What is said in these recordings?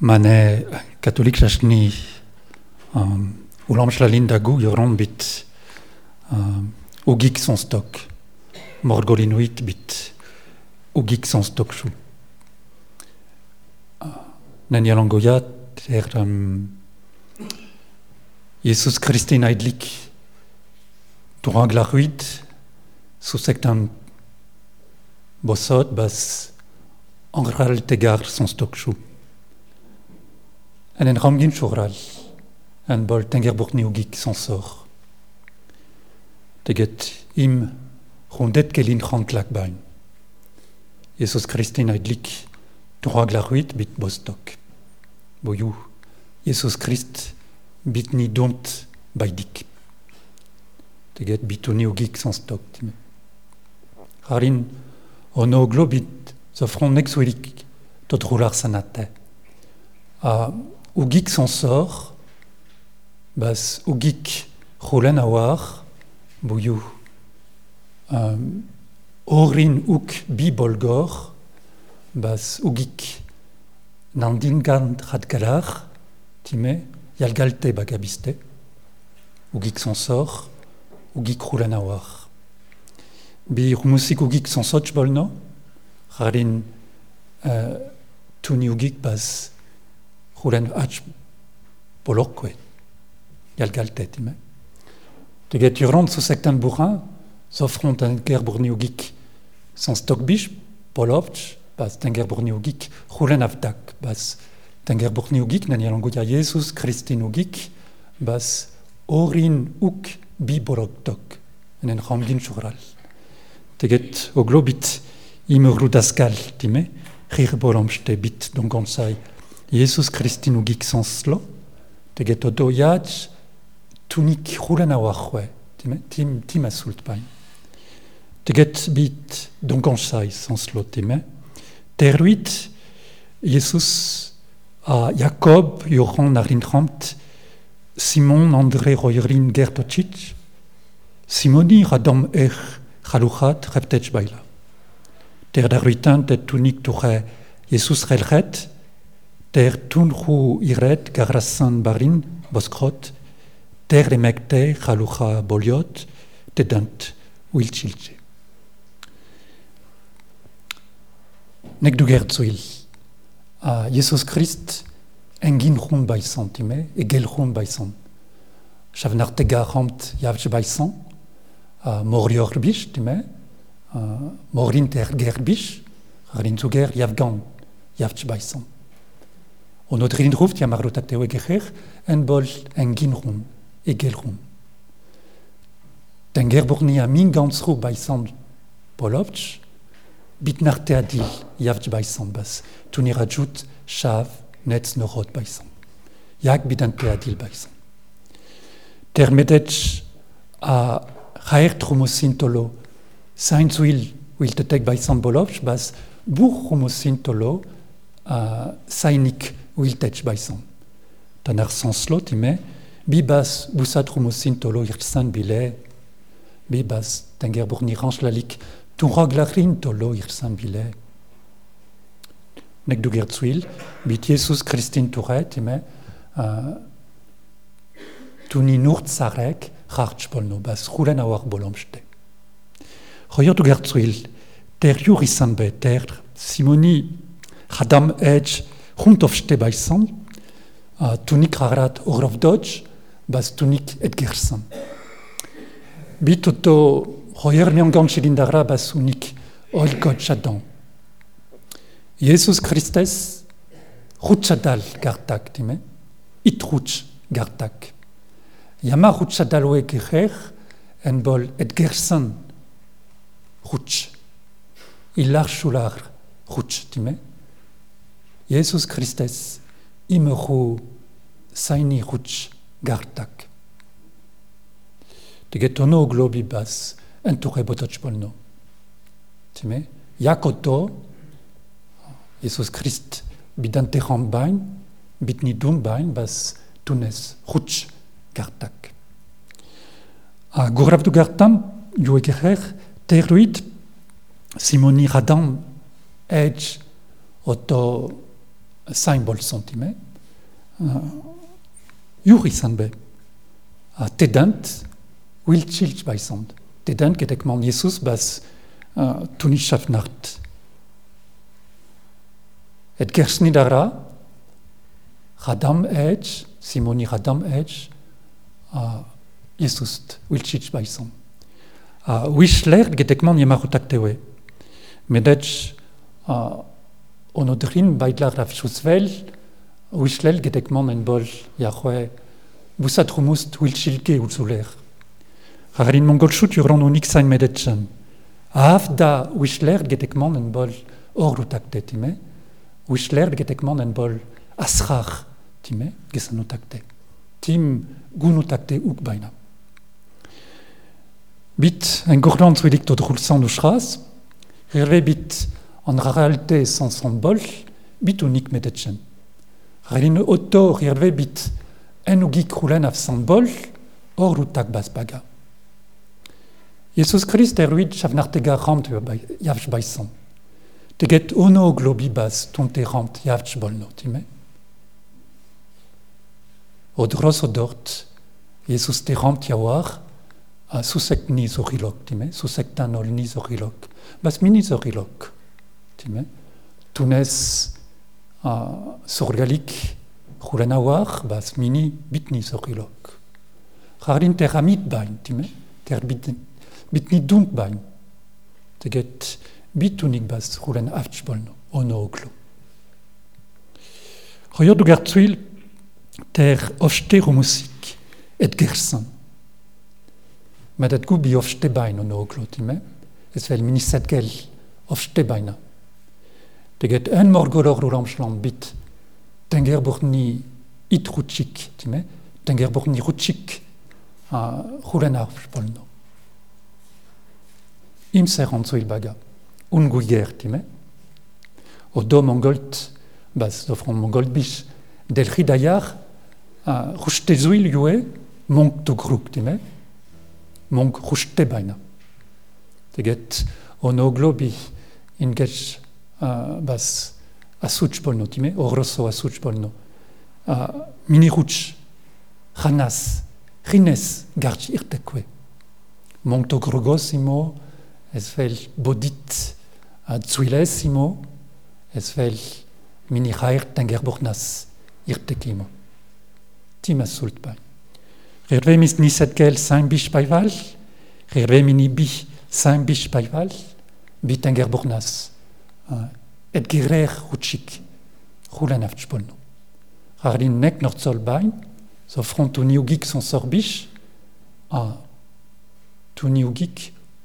Mane catholique chachni um, ulam shlalin dagu yoron bit um, ugik son morgolinuit bit ugik son stock chou. Er Jesus Christin aidlik durant la ruite sous bosot bas angral tegar son en en ramgin choral en bol tenger burni ugik son sor. Teget im rondet kelin ranklak bain. Jesus Christin aidlik durant la ruite bit bostok boyou Jesus Christ bit ni dont baidik. Teget bitoni ugik son stok time harin ono globit zo front nexwelik tot roular sanate a ugik son sort bas ugik roulen awar bouyou. Um, orin uk bi bolgor bas ugik nandingan radgalar time yalgalte bagabiste. Ugik son sort ugik roulen awar bi rumusik ugik son soch bolno. Rarin uh, tuni ugik bas yalgalte time teget urant so sektan bourrin un ger bourni ugik son stock biche polovch bas tenger bourni ugik roulen avdak bas tenger bourni ugik nan yalangodia Jesus Christin ugik bas orin uk bi boroktok en en ramgin choral teget o globit imurru daskal time rir bolomste bit Jesus Christin ugik senslo teget o do yaj tunik time tim tim asult pain teget bit don gonsai senslo time. Teruit Jesus a Jacob Joran Narintramt Simon André Royerin Gertocic Simoni Radom Er Chaluchat Reptech Baila. Ter daruitan tet tunik tuche Jesus relchet ter tunru iret garasan barin boskrot ter remekte chalucha boliot tedant wilchilche nek du a Jesus Christ engin rund bei santime e gel rund bei san Chavnar tega ramt yavch bei san a morior bish time morin ter ger bish rin yavgan san On notre rin ruft ya marot teo e gecher en bol engin rund e gel rund Den ger burni a min gans ru bei san polovch bit narte adil yavch bei san bas. Tuni rajout shav netz no rot bei san yak bit an te adil bei san ter medech a raer tromosintolo sain zuil wil te tek bei san bolovch bas bur tromosintolo a sainik wil tech bei san tan ar sanslo time bibas busat tromosintolo ir san bile bibas tenger burni ranch lalik tu raglarin tolo ir san bile. Nek du gertzuil bit Jesus Christin Touret ime uh, tu ni nurt sarek rarch polno bas roulen a war bolomste Royer du gertzuil ter sanbe ter simoni radam edge хүнд овчтой байсан түүнийг хараад өрөвдөж бас түүнийг эдгэрсэн. Би төтөө хоёр мянган шилин дараа бас үнийг олгож чадсан. Есүс Христос хүчдэл гардаг тийм ээ. Ит хүч гардаг. Ямар хүчдэл вэ гэхээр en bol Edgerson Hutsch. Il l'archoular Hutsch, tu mets Jesus Christes imero saini rutsch gartak tegetono globi bas entouré botoch polno time yakoto Jesus Christ bidante bain, bitni dum bain, bas tunes rutsch gartak. A gorav du gartam, jo egerer, teruit, simoni radam, edge, oto symbol sentime, Juri sanbe, a tedant, wil chilch by sand. Tedant gedek man Jesus bas tuni nart. Et gersni dara, Radam Edge, Simoni Radam Edge, a Jesus wil chilch by. A wish lert gedek man yemarutak tewe. Onodrin baidlar raf chusvel, Wishlel gedekman en bol Yahweh busat rumust wilchilke ulzuler. Harin mongol chut yuron unik sain medetchen. Af da wishler gedekman en bol orutak time. Wishler gedekman en bol asrach time gesanutakte. Tim gunutakte uk baina. Bit en gourland wilik to drulsan du schras. Herve bit en réalité sans symbole, bit unik medetchen. Ralin otor irve bit en ugi krulen af symbol or utak basbaga. Jesus Christ er ruid chavnartega ramt yavch baisan. Teget ono globi bas tonte ramt yavch bolno, time. O dros o dort, Jesus te ramt yawar, a susek ni zorilok, time. Susek tanol ni zorilok. Bas mini zorilok, Tunes uh, sorgalik war bas mini bitni sorilok. Rarin ter amit bain, time, ter bitni, dunt bain. Teget bitunik bas rulen aftbolno, ono oglo. Royod du gertzuil ter ofte musik et gersan. Ma dat gubi ofte bain ono oglo, time, es vel mini setgel ofte baina. Teget un morgolor rulamschland bit, tenger ni it rutschik, time, tenger arfspolno. Im zo baga, un guiger, time, o do mongolt, bas, do mongolt bis, del ridayar, yue, monk to monk baina. Globi, in getch uh, bas a suchpolno time oroso a suchpolno a uh, miniruch hanas rines garch irtekwe. Monto grogosimo es vel bodit zuilesimo es vel mini rair tengerbornas irtekimo. Tima sultbai Rerve mis ni setkel sain bish paival, rerve mini bi sain paival, gerer rutschik, roulan aftspolno. Rarlin nek nort sol bain, so front uni ugik son sorbich, a tuni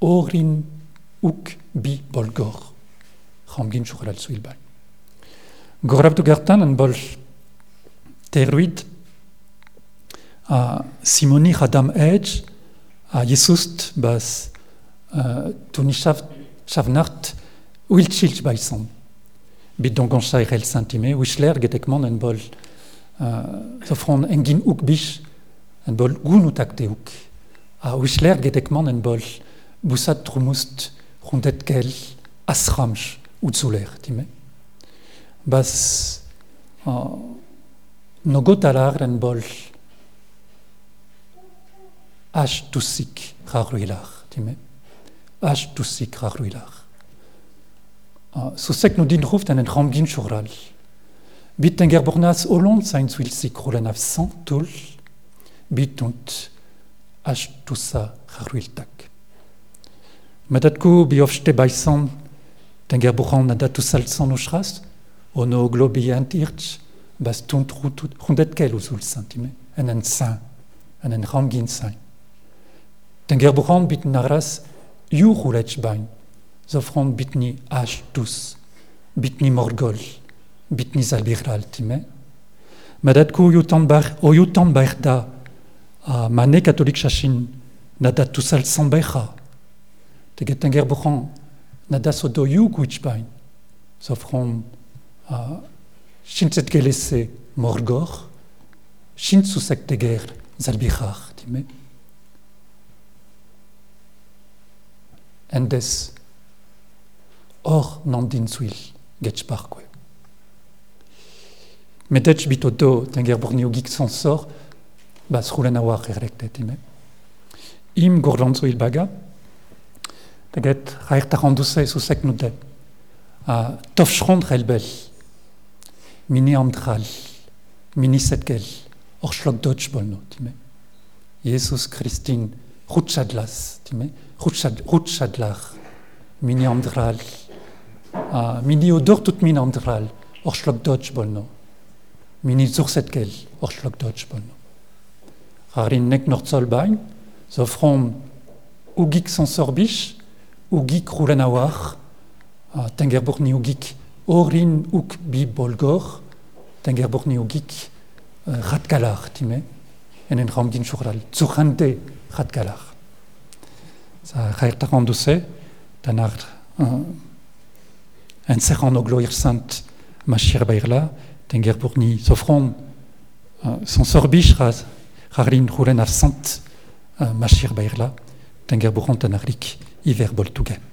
orin uk bi bolgor. Ramgin choural suil bain. Gorab du gartan an bol teruid a Simoni Radam Edge a bas uh, tuni shavnart Wilchilch by son. Bit donc on sair el sentime, wishler getekman en bol uh, so fron engin uk bish en bol gun utakte uk. A wishler getekman en bol busat trumust rondet kel asramch utzuler, time. Bas uh, no gotalar en bol Ash tusik rarruilar, time. Rarruilar. So sek no din ruft an en ramgin choral. Bit en gerbornas olond sein zwil sik rolen af santul, bit unt as tusa charruiltak. Madat ko bi ofste baisan, ten gerboran na datu salsan o chras, ono globi ant irch, bas tunt rundet kel uzul santime, en en sain, en en ramgin sain. Ten gerboran bit naras, yu roulet bain, zofron bitni ashtus, bitni morgol, bitni zalbiral time. Madat ku yutan bar, o yutan bar da, a chachin, nada tusal sambecha, te getenger buchan, nada so do yu zofron a shintzet gelese morgor, shintsusek teger zalbichar time. Or nandin suil getch parque. Medech bitodo tenger borni ugik sensor bas rulen awar erektet ime. Im gorlanzo il baga teget raer taranduse so sek nude a tof schrond relbel mini amdral mini setgel or schlok dodge bolno time. Jesus Christin rutschadlas time rutschad rutschadlar mini mini odor tout mini amdral or schlok dodge bolno. Mini zursetgel or schlok dodge bolno. Rarin nek nord solbain so from ugik sensorbich ugik rulanawar a tengerborni ugik orin uk bi bolgor tengerborni ugik uh, ratgalar time en en ramgin chural zuchante taranduse tanar uh, en o gloir sant machir bairla tengerborni sofron uh, son sorbich ras rarin rulen ar sant uh, machir bairla tengerborant anarlik hiver boltuget